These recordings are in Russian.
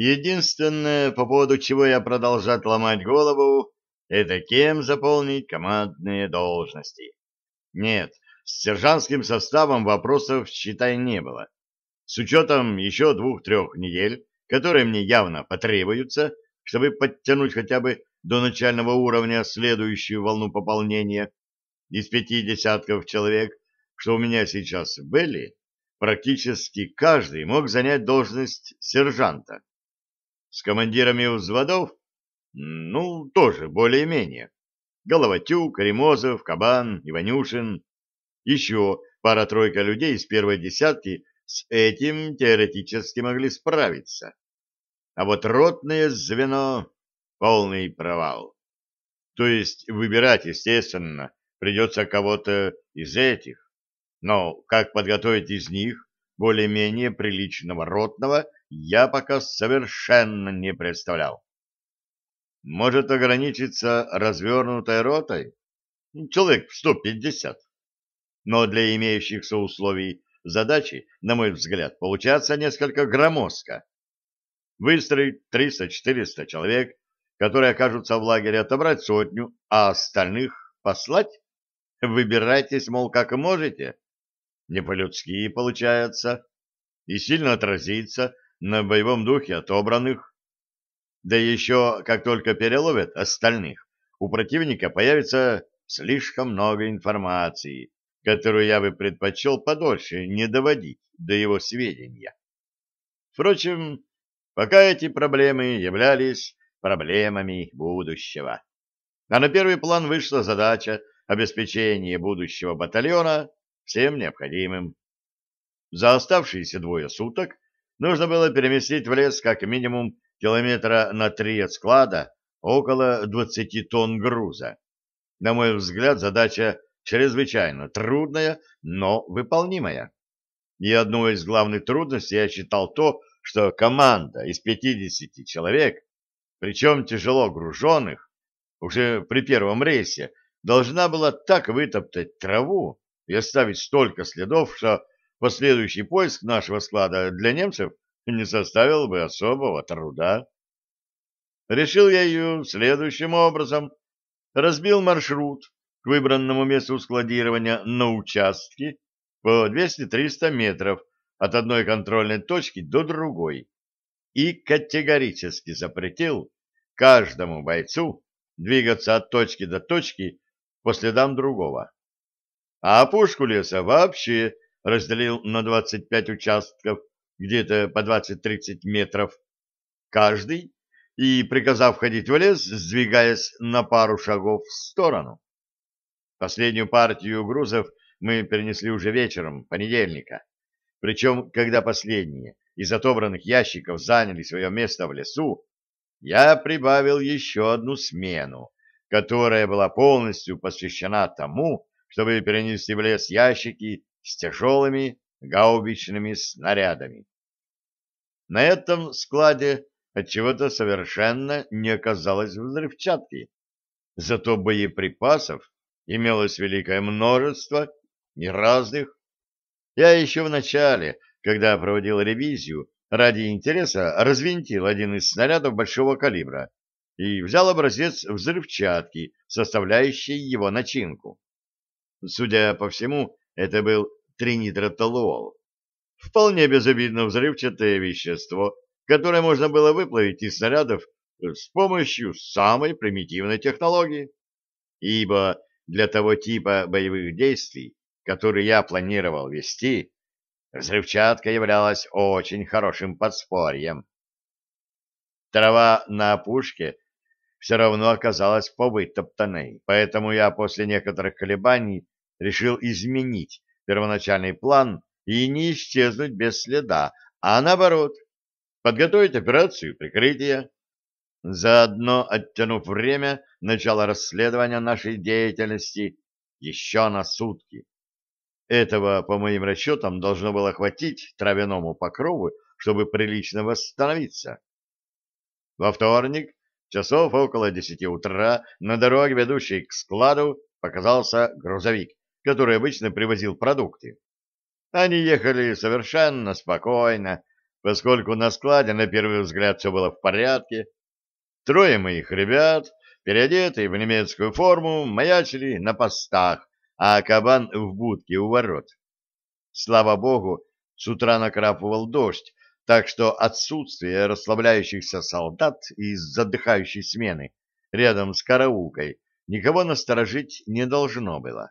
Единственное, по поводу чего я продолжать ломать голову, это кем заполнить командные должности. Нет, с сержантским составом вопросов, считай, не было. С учетом еще двух-трех недель, которые мне явно потребуются, чтобы подтянуть хотя бы до начального уровня следующую волну пополнения из пяти десятков человек, что у меня сейчас были, практически каждый мог занять должность сержанта. С командирами взводов, ну, тоже более-менее. Головатюк, Ремозов, Кабан, Иванюшин. Еще пара-тройка людей из первой десятки с этим теоретически могли справиться. А вот ротное звено — полный провал. То есть выбирать, естественно, придется кого-то из этих. Но как подготовить из них более-менее приличного ротного, я пока совершенно не представлял. Может ограничиться развернутой ротой? Человек в 150. Но для имеющихся условий задачи, на мой взгляд, получается несколько громоздко. Выстроить 300-400 человек, которые окажутся в лагере, отобрать сотню, а остальных послать? Выбирайтесь, мол, как можете. Не по-людски получается. И сильно отразится на боевом духе отобранных. Да еще, как только переловят остальных, у противника появится слишком много информации, которую я бы предпочел подольше не доводить до его сведения. Впрочем, пока эти проблемы являлись проблемами будущего. А на первый план вышла задача обеспечения будущего батальона всем необходимым. За оставшиеся двое суток нужно было переместить в лес как минимум километра на три от склада около 20 тонн груза. На мой взгляд, задача чрезвычайно трудная, но выполнимая. И одной из главных трудностей я считал то, что команда из 50 человек, причем тяжело груженных, уже при первом рейсе, должна была так вытоптать траву и оставить столько следов, что последующий поиск нашего склада для немцев не составил бы особого труда. Решил я ее следующим образом. Разбил маршрут к выбранному месту складирования на участке по 200-300 метров от одной контрольной точки до другой и категорически запретил каждому бойцу двигаться от точки до точки по следам другого. А опушку леса вообще разделил на 25 участков, где-то по 20-30 метров каждый, и, приказав ходить в лес, сдвигаясь на пару шагов в сторону. Последнюю партию грузов мы перенесли уже вечером, понедельника. Причем, когда последние из отобранных ящиков заняли свое место в лесу, я прибавил еще одну смену, которая была полностью посвящена тому, чтобы перенести в лес ящики с тяжелыми гаубичными снарядами. На этом складе отчего-то совершенно не оказалось взрывчатки, зато боеприпасов имелось великое множество и разных. Я еще в начале, когда проводил ревизию, ради интереса развинтил один из снарядов большого калибра и взял образец взрывчатки, составляющей его начинку. Судя по всему, это был тринитротолуол. Вполне безобидно взрывчатое вещество, которое можно было выплавить из снарядов с помощью самой примитивной технологии. Ибо для того типа боевых действий, который я планировал вести, взрывчатка являлась очень хорошим подспорьем. Трава на опушке все равно оказалась повытоптанной, поэтому я после некоторых колебаний решил изменить первоначальный план и не исчезнуть без следа, а наоборот, подготовить операцию прикрытия, заодно оттянув время начала расследования нашей деятельности еще на сутки. Этого, по моим расчетам, должно было хватить травяному покрову, чтобы прилично восстановиться. Во вторник Часов около десяти утра на дороге, ведущей к складу, показался грузовик, который обычно привозил продукты. Они ехали совершенно спокойно, поскольку на складе на первый взгляд все было в порядке. Трое моих ребят, переодетые в немецкую форму, маячили на постах, а кабан в будке у ворот. Слава богу, с утра накрапывал дождь, так что отсутствие расслабляющихся солдат из задыхающей смены рядом с караулкой никого насторожить не должно было.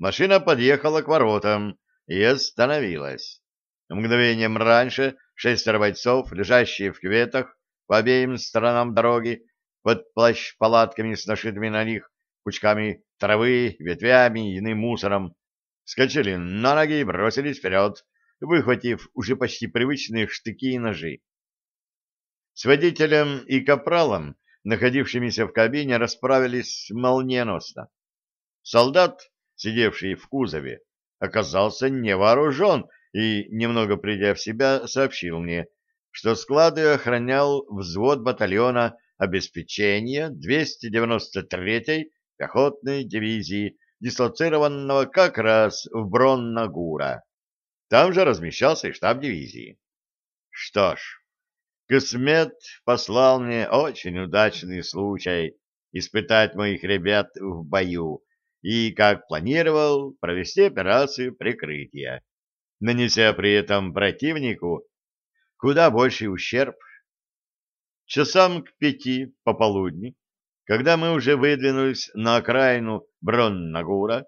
Машина подъехала к воротам и остановилась. Мгновением раньше шестеро бойцов, лежащие в кюветах по обеим сторонам дороги, под плащ-палатками с нашитыми на них пучками травы, ветвями и иным мусором, скачали на ноги и бросились вперед, выхватив уже почти привычные штыки и ножи. С водителем и капралом, находившимися в кабине, расправились молниеносно. Солдат, сидевший в кузове, оказался невооружен и, немного придя в себя, сообщил мне, что склады охранял взвод батальона обеспечения 293-й пехотной дивизии, дислоцированного как раз в Броннагура. Там же размещался и штаб дивизии. Что ж, Космет послал мне очень удачный случай испытать моих ребят в бою и, как планировал, провести операцию прикрытия, нанеся при этом противнику куда больший ущерб. Часам к пяти пополудни, когда мы уже выдвинулись на окраину Броннагура,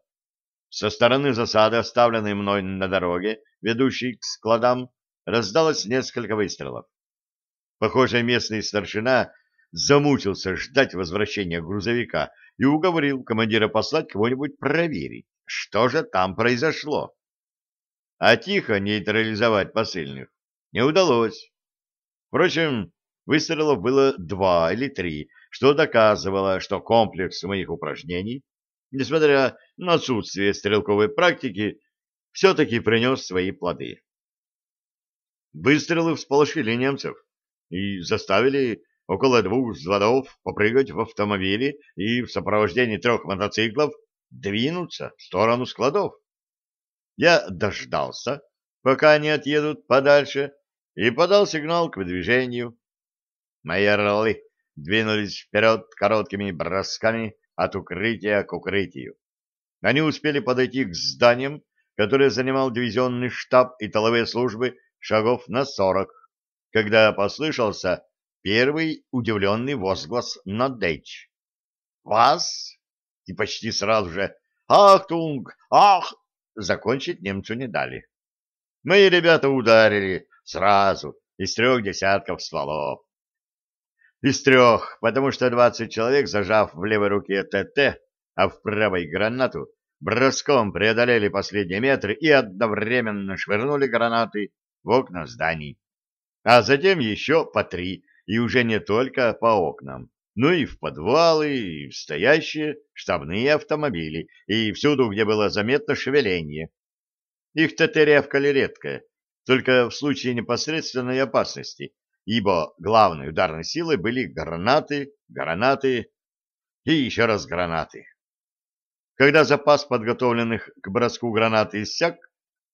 со стороны засады, оставленной мной на дороге, ведущей к складам, раздалось несколько выстрелов. Похоже, местный старшина замучился ждать возвращения грузовика и уговорил командира послать кого-нибудь проверить, что же там произошло. А тихо нейтрализовать посыльных не удалось. Впрочем, выстрелов было два или три, что доказывало, что комплекс моих упражнений несмотря на отсутствие стрелковой практики, все-таки принес свои плоды. Выстрелы всполошили немцев и заставили около двух взводов попрыгать в автомобиле и в сопровождении трех мотоциклов двинуться в сторону складов. Я дождался, пока они отъедут подальше, и подал сигнал к выдвижению. Мои орлы двинулись вперед короткими бросками, от укрытия к укрытию. Они успели подойти к зданиям, которые занимал дивизионный штаб и тыловые службы шагов на сорок, когда послышался первый удивленный возглас на Deutsch. «Was?» И почти сразу же «Achtung! Ach!» закончить немцу не дали. Мои ребята ударили сразу из трех десятков стволов. Из трех, потому что двадцать человек, зажав в левой руке ТТ, а в правой гранату, броском преодолели последние метры и одновременно швырнули гранаты в окна зданий. А затем еще по три, и уже не только по окнам, но и в подвалы, и в стоящие штабные автомобили, и всюду, где было заметно шевеление. Их ТТ рявкали редко, только в случае непосредственной опасности, ибо главной ударной силой были гранаты, гранаты и еще раз гранаты. Когда запас подготовленных к броску гранаты иссяк,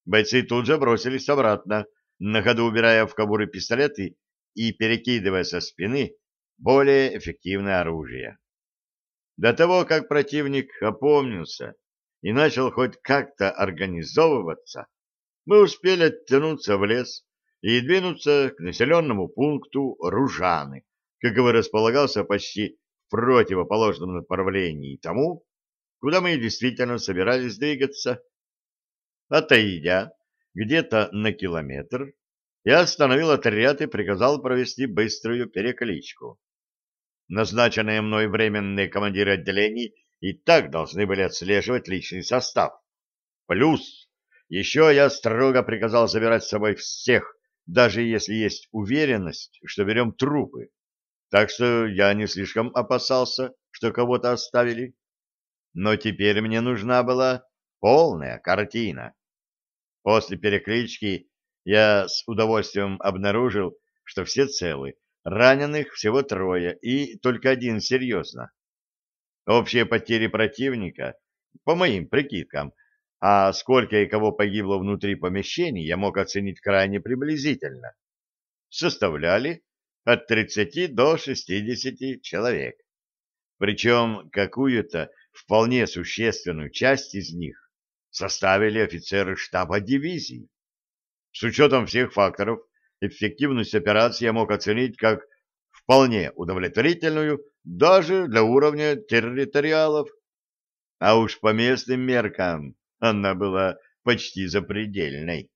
бойцы тут же бросились обратно, на ходу убирая в кобуры пистолеты и перекидывая со спины более эффективное оружие. До того, как противник опомнился и начал хоть как-то организовываться, мы успели оттянуться в лес и двинуться к населенному пункту Ружаны, каковой располагался почти в противоположном направлении тому, куда мы действительно собирались двигаться. Отойдя где-то на километр, я остановил отряд и приказал провести быструю перекличку. Назначенные мной временные командиры отделений и так должны были отслеживать личный состав. Плюс еще я строго приказал забирать с собой всех, даже если есть уверенность, что берем трупы. Так что я не слишком опасался, что кого-то оставили. Но теперь мне нужна была полная картина. После переклички я с удовольствием обнаружил, что все целы, раненых всего трое и только один серьезно. Общие потери противника, по моим прикидкам, а сколько и кого погибло внутри помещений, я мог оценить крайне приблизительно. составляли от 30 до 60 человек. Причем какую-то вполне существенную часть из них составили офицеры штаба дивизии. С учетом всех факторов, эффективность операции я мог оценить как вполне удовлетворительную даже для уровня территориалов. А уж по местным меркам она была почти запредельной.